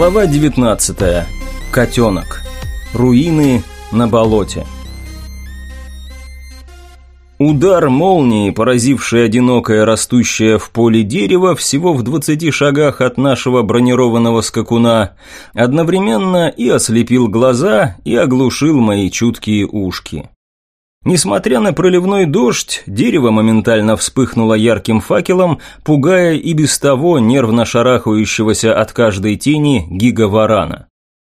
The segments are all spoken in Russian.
Глава 19. Котенок. Руины на болоте. Удар молнии, поразивший одинокое растущее в поле дерево всего в 20 шагах от нашего бронированного скакуна, одновременно и ослепил глаза, и оглушил мои чуткие ушки. Несмотря на проливной дождь, дерево моментально вспыхнуло ярким факелом, пугая и без того нервно шарахающегося от каждой тени гигаварана.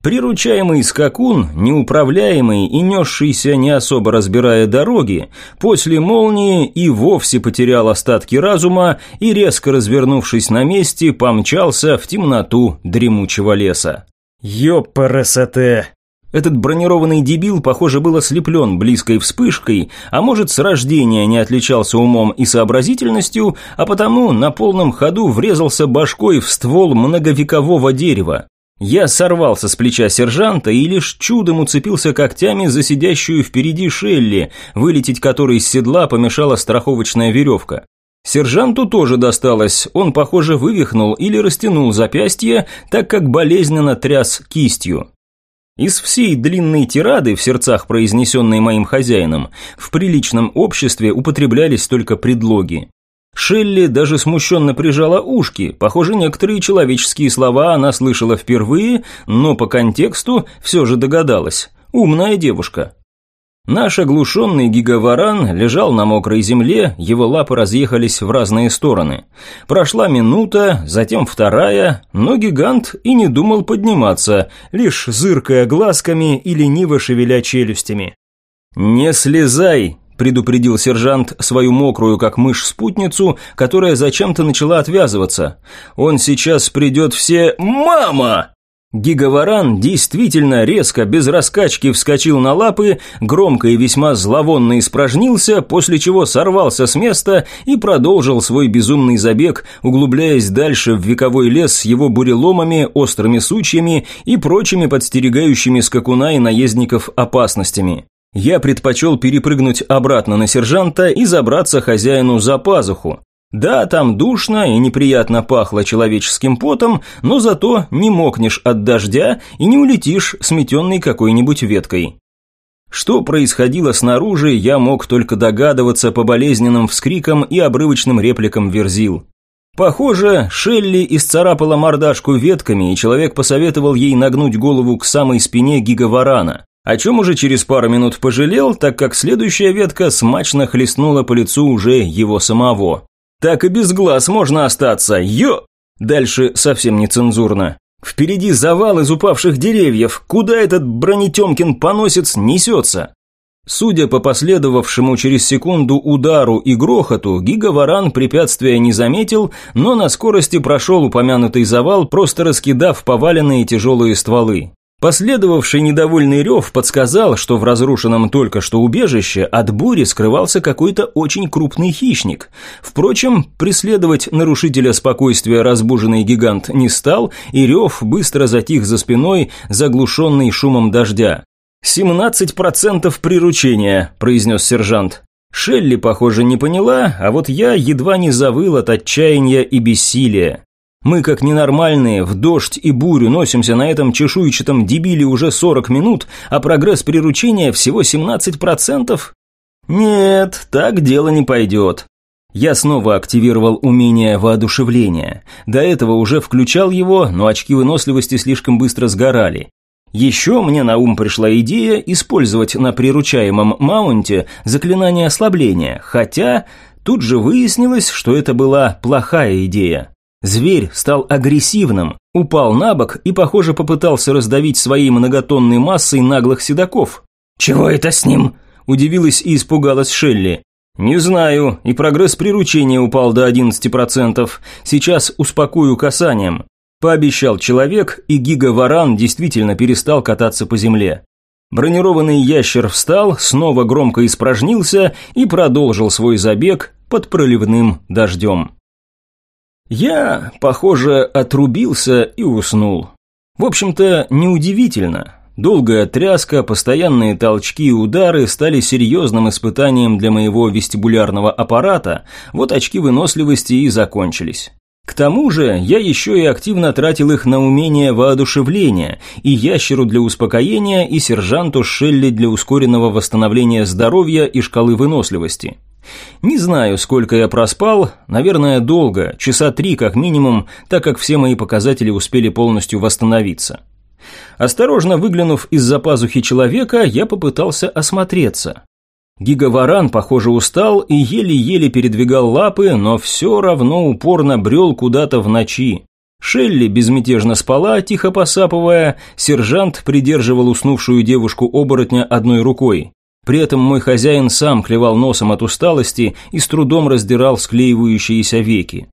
Приручаемый скакун, неуправляемый и несшийся не особо разбирая дороги, после молнии и вовсе потерял остатки разума и, резко развернувшись на месте, помчался в темноту дремучего леса. «Ёпарасоте!» Этот бронированный дебил, похоже, был ослеплен близкой вспышкой, а может, с рождения не отличался умом и сообразительностью, а потому на полном ходу врезался башкой в ствол многовекового дерева. Я сорвался с плеча сержанта и лишь чудом уцепился когтями за сидящую впереди Шелли, вылететь которой из седла помешала страховочная веревка. Сержанту тоже досталось, он, похоже, вывихнул или растянул запястье, так как болезненно тряс кистью. Из всей длинной тирады, в сердцах произнесенной моим хозяином, в приличном обществе употреблялись только предлоги. Шелли даже смущенно прижала ушки, похоже, некоторые человеческие слова она слышала впервые, но по контексту все же догадалась. Умная девушка. Наш оглушенный гигаваран лежал на мокрой земле, его лапы разъехались в разные стороны. Прошла минута, затем вторая, но гигант и не думал подниматься, лишь зыркая глазками и лениво шевеля челюстями. «Не слезай!» – предупредил сержант свою мокрую, как мышь, спутницу, которая зачем-то начала отвязываться. «Он сейчас придет все... Мама!» Гигаваран действительно резко, без раскачки вскочил на лапы, громко и весьма зловонно испражнился, после чего сорвался с места и продолжил свой безумный забег, углубляясь дальше в вековой лес с его буреломами, острыми сучьями и прочими подстерегающими скакуна и наездников опасностями. Я предпочел перепрыгнуть обратно на сержанта и забраться хозяину за пазуху. Да, там душно и неприятно пахло человеческим потом, но зато не мокнешь от дождя и не улетишь сметенной какой-нибудь веткой. Что происходило снаружи, я мог только догадываться по болезненным вскрикам и обрывочным репликам Верзил. Похоже, Шелли исцарапала мордашку ветками, и человек посоветовал ей нагнуть голову к самой спине гигаварана. О чем уже через пару минут пожалел, так как следующая ветка смачно хлестнула по лицу уже его самого. Так и без глаз можно остаться, ё! Дальше совсем нецензурно. Впереди завал из упавших деревьев, куда этот бронетемкин поносец несется? Судя по последовавшему через секунду удару и грохоту, гигаваран препятствия не заметил, но на скорости прошел упомянутый завал, просто раскидав поваленные тяжелые стволы. Последовавший недовольный рев подсказал, что в разрушенном только что убежище от бури скрывался какой-то очень крупный хищник. Впрочем, преследовать нарушителя спокойствия разбуженный гигант не стал, и рев быстро затих за спиной, заглушенный шумом дождя. «17% приручения», – произнес сержант. Шелли, похоже, не поняла, а вот я едва не завыл от отчаяния и бессилия. Мы, как ненормальные, в дождь и бурю носимся на этом чешуйчатом дебиле уже 40 минут, а прогресс приручения всего 17%? Нет, так дело не пойдет. Я снова активировал умение воодушевления. До этого уже включал его, но очки выносливости слишком быстро сгорали. Еще мне на ум пришла идея использовать на приручаемом маунте заклинание ослабления, хотя тут же выяснилось, что это была плохая идея. Зверь стал агрессивным, упал на бок и, похоже, попытался раздавить своей многотонной массой наглых седаков. «Чего это с ним?» – удивилась и испугалась Шелли. «Не знаю, и прогресс приручения упал до 11%. Сейчас успокою касанием». Пообещал человек, и гигаваран действительно перестал кататься по земле. Бронированный ящер встал, снова громко испражнился и продолжил свой забег под проливным дождем. Я, похоже, отрубился и уснул. В общем-то, неудивительно. Долгая тряска, постоянные толчки и удары стали серьезным испытанием для моего вестибулярного аппарата, вот очки выносливости и закончились. К тому же я еще и активно тратил их на умение воодушевления, и ящеру для успокоения, и сержанту Шелли для ускоренного восстановления здоровья и шкалы выносливости. Не знаю, сколько я проспал, наверное, долго, часа три как минимум, так как все мои показатели успели полностью восстановиться. Осторожно выглянув из-за пазухи человека, я попытался осмотреться. Гигаваран, похоже, устал и еле-еле передвигал лапы, но все равно упорно брел куда-то в ночи. Шелли безмятежно спала, тихо посапывая, сержант придерживал уснувшую девушку-оборотня одной рукой. При этом мой хозяин сам клевал носом от усталости и с трудом раздирал склеивающиеся веки.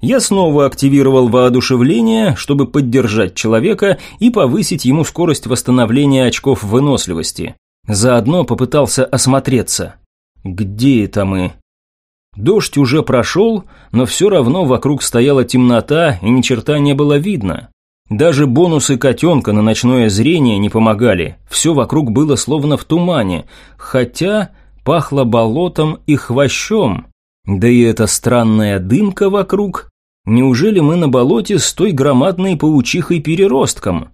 Я снова активировал воодушевление, чтобы поддержать человека и повысить ему скорость восстановления очков выносливости. Заодно попытался осмотреться. Где это мы? Дождь уже прошел, но все равно вокруг стояла темнота и ни черта не было видно. Даже бонусы котенка на ночное зрение не помогали, все вокруг было словно в тумане, хотя пахло болотом и хвощом. Да и эта странная дымка вокруг. Неужели мы на болоте с той громадной паучихой-переростком?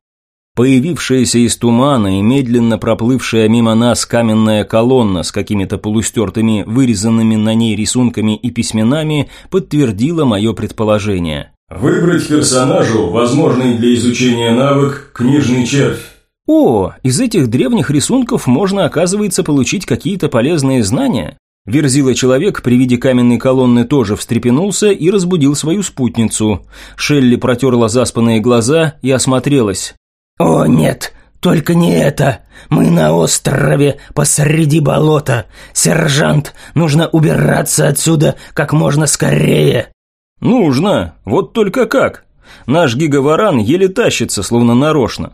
Появившаяся из тумана и медленно проплывшая мимо нас каменная колонна с какими-то полустертыми, вырезанными на ней рисунками и письменами подтвердила мое предположение. Выбрать персонажу возможный для изучения навык «Книжный червь». О, из этих древних рисунков можно, оказывается, получить какие-то полезные знания. Верзила человек при виде каменной колонны тоже встрепенулся и разбудил свою спутницу. Шелли протерла заспанные глаза и осмотрелась. «О, нет, только не это! Мы на острове посреди болота! Сержант, нужно убираться отсюда как можно скорее!» «Нужно! Вот только как! Наш гигаваран еле тащится, словно нарочно.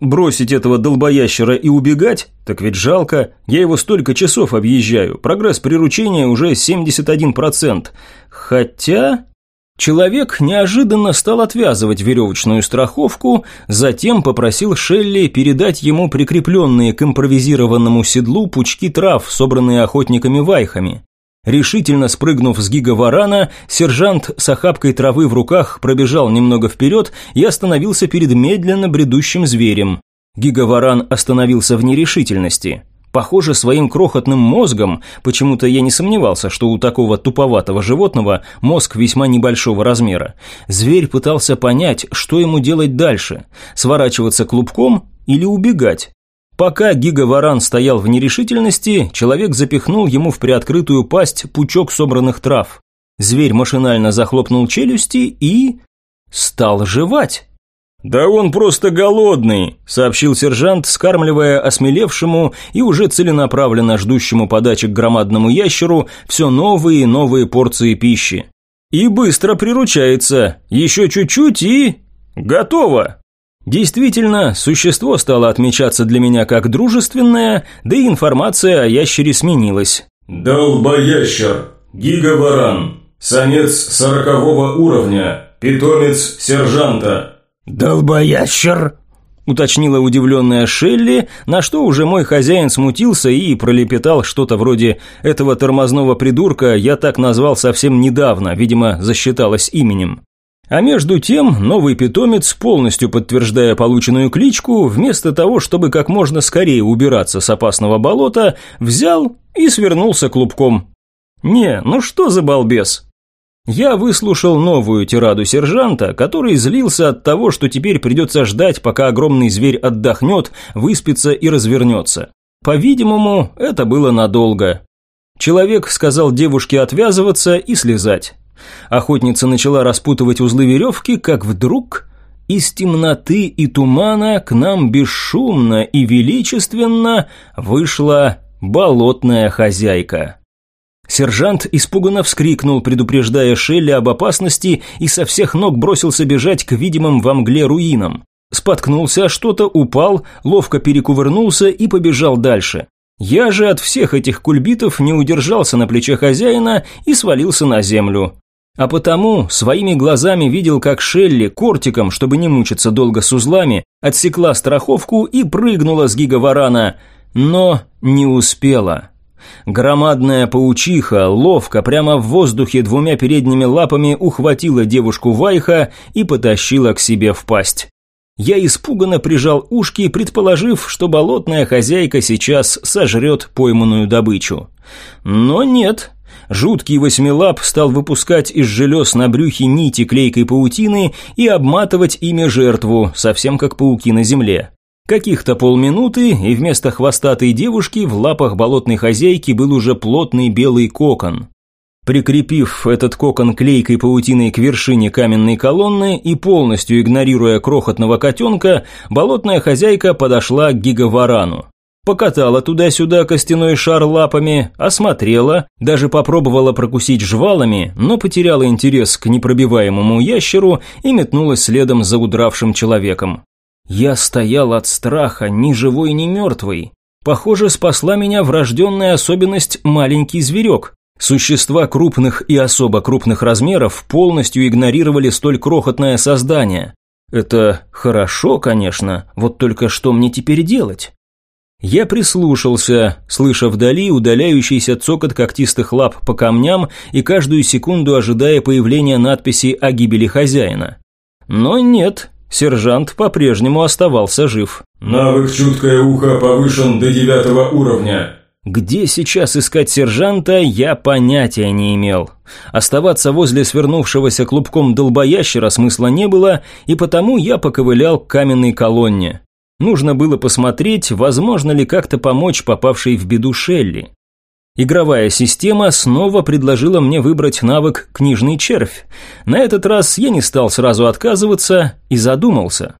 Бросить этого долбоящера и убегать? Так ведь жалко. Я его столько часов объезжаю. Прогресс приручения уже 71%. Хотя... Человек неожиданно стал отвязывать веревочную страховку, затем попросил Шелли передать ему прикрепленные к импровизированному седлу пучки трав, собранные охотниками-вайхами. Решительно спрыгнув с гигаварана, сержант с охапкой травы в руках пробежал немного вперед и остановился перед медленно бредущим зверем. Гигаваран остановился в нерешительности. Похоже, своим крохотным мозгом, почему-то я не сомневался, что у такого туповатого животного мозг весьма небольшого размера. Зверь пытался понять, что ему делать дальше – сворачиваться клубком или убегать. Пока гигаваран стоял в нерешительности, человек запихнул ему в приоткрытую пасть пучок собранных трав. Зверь машинально захлопнул челюсти и... стал жевать. «Да он просто голодный», – сообщил сержант, скармливая осмелевшему и уже целенаправленно ждущему подачи к громадному ящеру все новые и новые порции пищи. «И быстро приручается. Еще чуть-чуть и... готово!» Действительно, существо стало отмечаться для меня как дружественное, да и информация о ящере сменилась. «Долбоящер. Гигаваран. Самец сорокового уровня. Питомец сержанта. «Долбоящер!» – уточнила удивленная Шелли, на что уже мой хозяин смутился и пролепетал что-то вроде «этого тормозного придурка я так назвал совсем недавно, видимо, засчиталось именем». А между тем, новый питомец, полностью подтверждая полученную кличку, вместо того, чтобы как можно скорее убираться с опасного болота, взял и свернулся клубком. «Не, ну что за балбес?» Я выслушал новую тираду сержанта, который злился от того, что теперь придется ждать, пока огромный зверь отдохнет, выспится и развернется. По-видимому, это было надолго. Человек сказал девушке отвязываться и слезать. Охотница начала распутывать узлы веревки, как вдруг из темноты и тумана к нам бесшумно и величественно вышла болотная хозяйка. Сержант испуганно вскрикнул, предупреждая Шелли об опасности и со всех ног бросился бежать к видимым во мгле руинам. Споткнулся что-то, упал, ловко перекувырнулся и побежал дальше. Я же от всех этих кульбитов не удержался на плече хозяина и свалился на землю. А потому своими глазами видел, как Шелли кортиком, чтобы не мучиться долго с узлами, отсекла страховку и прыгнула с гигаварана, но не успела. Громадная паучиха ловко прямо в воздухе двумя передними лапами ухватила девушку Вайха и потащила к себе в пасть. Я испуганно прижал ушки, предположив, что болотная хозяйка сейчас сожрет пойманную добычу. Но нет. Жуткий восьмилап стал выпускать из желез на брюхе нити клейкой паутины и обматывать ими жертву, совсем как пауки на земле. Каких-то полминуты, и вместо хвостатой девушки в лапах болотной хозяйки был уже плотный белый кокон. Прикрепив этот кокон клейкой паутиной к вершине каменной колонны и полностью игнорируя крохотного котенка, болотная хозяйка подошла к гигаварану. Покатала туда-сюда костяной шар лапами, осмотрела, даже попробовала прокусить жвалами, но потеряла интерес к непробиваемому ящеру и метнулась следом за удравшим человеком. Я стоял от страха, ни живой, ни мертвый. Похоже, спасла меня врожденная особенность маленький зверек. Существа крупных и особо крупных размеров полностью игнорировали столь крохотное создание. Это хорошо, конечно, вот только что мне теперь делать? Я прислушался, слыша вдали удаляющийся цокот когтистых лап по камням и каждую секунду ожидая появления надписи о гибели хозяина. Но нет, сержант по-прежнему оставался жив. «Навык «Чуткое ухо» повышен до девятого уровня. Где сейчас искать сержанта, я понятия не имел. Оставаться возле свернувшегося клубком долбоящера смысла не было, и потому я поковылял к каменной колонне. Нужно было посмотреть, возможно ли как-то помочь попавшей в беду Шелли. Игровая система снова предложила мне выбрать навык «Книжный червь». На этот раз я не стал сразу отказываться и задумался.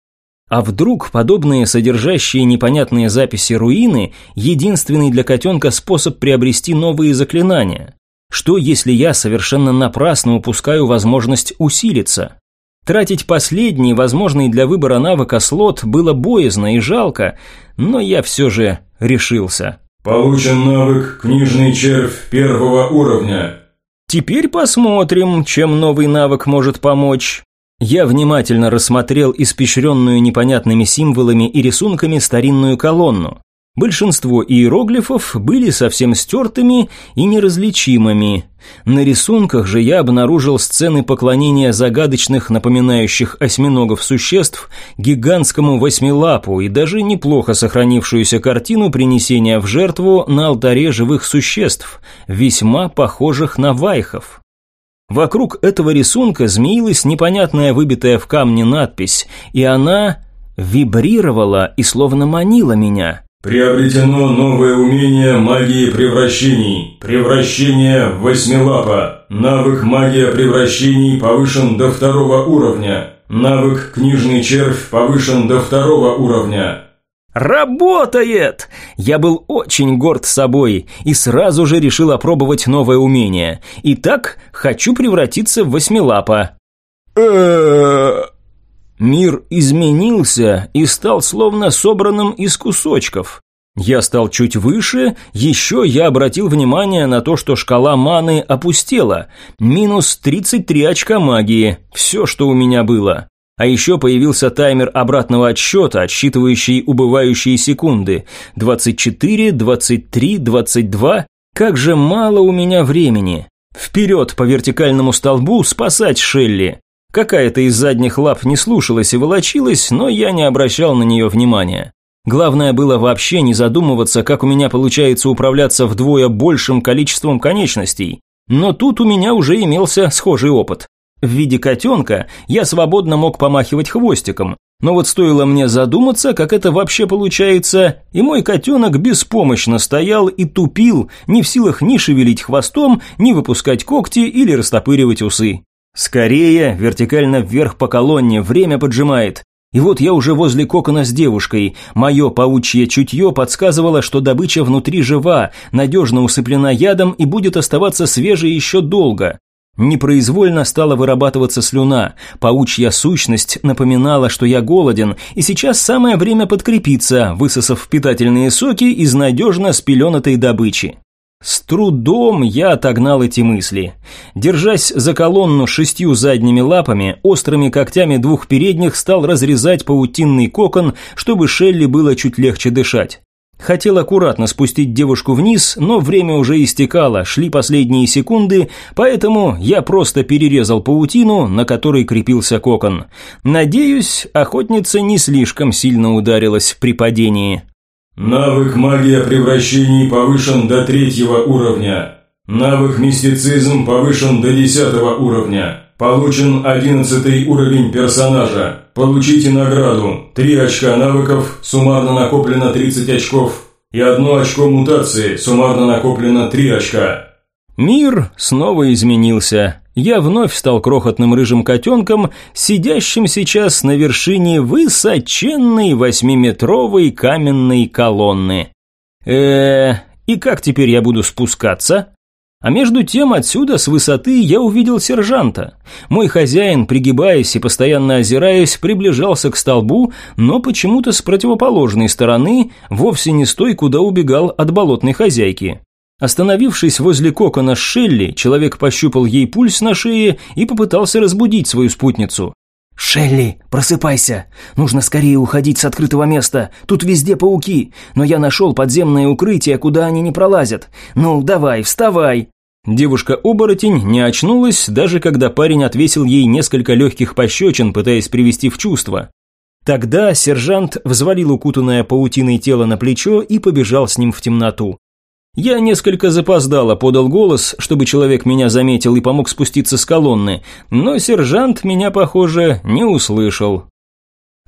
А вдруг подобные содержащие непонятные записи руины – единственный для котенка способ приобрести новые заклинания? Что, если я совершенно напрасно упускаю возможность усилиться? Тратить последний, возможный для выбора навыка слот, было боязно и жалко, но я все же решился. Получен навык «Книжный червь» первого уровня. Теперь посмотрим, чем новый навык может помочь. Я внимательно рассмотрел испещренную непонятными символами и рисунками старинную колонну. Большинство иероглифов были совсем стертыми и неразличимыми. На рисунках же я обнаружил сцены поклонения загадочных, напоминающих осьминогов существ, гигантскому восьмилапу и даже неплохо сохранившуюся картину принесения в жертву на алтаре живых существ, весьма похожих на вайхов. Вокруг этого рисунка змеилась непонятная выбитая в камне надпись, и она вибрировала и словно манила меня. Приобретено новое умение магии превращений. Превращение в восьмилапа. Навык магия превращений повышен до второго уровня. Навык книжный червь повышен до второго уровня. «Работает!» Я был очень горд собой и сразу же решил опробовать новое умение. Итак, хочу превратиться в восьмилапа. Мир изменился и стал словно собранным из кусочков. Я стал чуть выше, еще я обратил внимание на то, что шкала маны опустела. Минус 33 очка магии, все, что у меня было. А еще появился таймер обратного отсчета, отсчитывающий убывающие секунды. 24, 23, 22. Как же мало у меня времени. Вперед по вертикальному столбу спасать Шелли. Какая-то из задних лап не слушалась и волочилась, но я не обращал на нее внимания. Главное было вообще не задумываться, как у меня получается управляться вдвое большим количеством конечностей. Но тут у меня уже имелся схожий опыт. В виде котенка я свободно мог помахивать хвостиком, но вот стоило мне задуматься, как это вообще получается, и мой котенок беспомощно стоял и тупил, не в силах ни шевелить хвостом, ни выпускать когти или растопыривать усы. Скорее, вертикально вверх по колонне, время поджимает. И вот я уже возле кокона с девушкой. Мое паучье чутье подсказывало, что добыча внутри жива, надежно усыплена ядом и будет оставаться свежей еще долго. Непроизвольно стала вырабатываться слюна, паучья сущность напоминала, что я голоден, и сейчас самое время подкрепиться, высосав питательные соки из надежно спеленатой добычи. С трудом я отогнал эти мысли. Держась за колонну шестью задними лапами, острыми когтями двух передних стал разрезать паутинный кокон, чтобы Шелли было чуть легче дышать. Хотел аккуратно спустить девушку вниз, но время уже истекало, шли последние секунды, поэтому я просто перерезал паутину, на которой крепился кокон. Надеюсь, охотница не слишком сильно ударилась при падении. Навык магия превращений повышен до третьего уровня. Навык мистицизм повышен до десятого уровня. Получен одиннадцатый уровень персонажа. Получите награду. Три очка навыков, суммарно накоплено 30 очков. И одно очко мутации, суммарно накоплено 3 очка. Мир снова изменился. Я вновь стал крохотным рыжим котенком, сидящим сейчас на вершине высоченной восьмиметровой каменной колонны. э и как теперь я буду спускаться? А между тем отсюда, с высоты, я увидел сержанта. Мой хозяин, пригибаясь и постоянно озираясь, приближался к столбу, но почему-то с противоположной стороны, вовсе не с той, куда убегал от болотной хозяйки. Остановившись возле кокона Шелли, человек пощупал ей пульс на шее и попытался разбудить свою спутницу. «Шелли, просыпайся! Нужно скорее уходить с открытого места. Тут везде пауки, но я нашел подземное укрытие, куда они не пролазят. Ну, давай, вставай!» Девушка-оборотень не очнулась, даже когда парень отвесил ей несколько легких пощечин, пытаясь привести в чувство. Тогда сержант взвалил укутанное паутиной тело на плечо и побежал с ним в темноту. Я несколько запоздало подал голос, чтобы человек меня заметил и помог спуститься с колонны, но сержант меня, похоже, не услышал.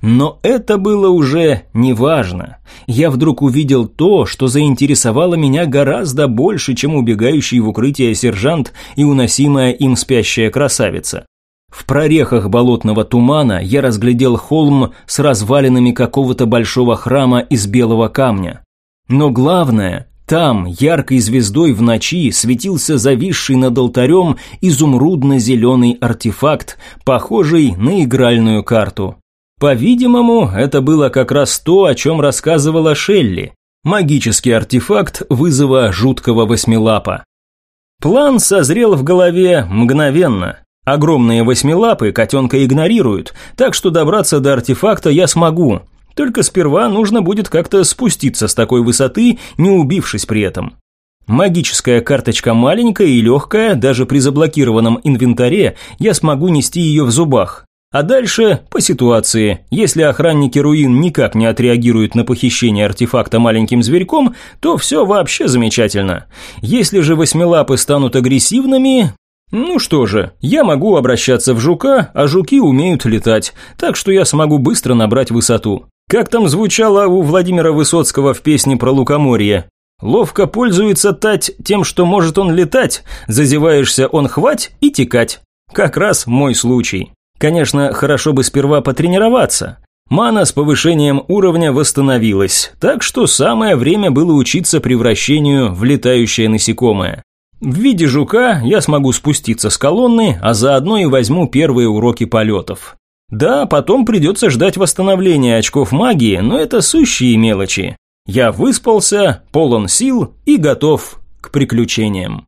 Но это было уже неважно. Я вдруг увидел то, что заинтересовало меня гораздо больше, чем убегающий в укрытие сержант и уносимая им спящая красавица. В прорехах болотного тумана я разглядел холм с развалинами какого-то большого храма из белого камня. Но главное, там яркой звездой в ночи светился зависший над алтарем изумрудно-зеленый артефакт, похожий на игральную карту. По-видимому, это было как раз то, о чем рассказывала Шелли. Магический артефакт вызова жуткого восьмилапа. План созрел в голове мгновенно. Огромные восьмилапы котенка игнорируют, так что добраться до артефакта я смогу. Только сперва нужно будет как-то спуститься с такой высоты, не убившись при этом. Магическая карточка маленькая и легкая, даже при заблокированном инвентаре я смогу нести ее в зубах. А дальше по ситуации. Если охранники руин никак не отреагируют на похищение артефакта маленьким зверьком, то все вообще замечательно. Если же восьмилапы станут агрессивными, ну что же, я могу обращаться в жука, а жуки умеют летать, так что я смогу быстро набрать высоту. Как там звучало у Владимира Высоцкого в песне про лукоморье? Ловко пользуется тать тем, что может он летать, зазеваешься он хвать и текать. Как раз мой случай. Конечно, хорошо бы сперва потренироваться. Мана с повышением уровня восстановилась, так что самое время было учиться превращению в летающее насекомое. В виде жука я смогу спуститься с колонны, а заодно и возьму первые уроки полетов. Да, потом придется ждать восстановления очков магии, но это сущие мелочи. Я выспался, полон сил и готов к приключениям.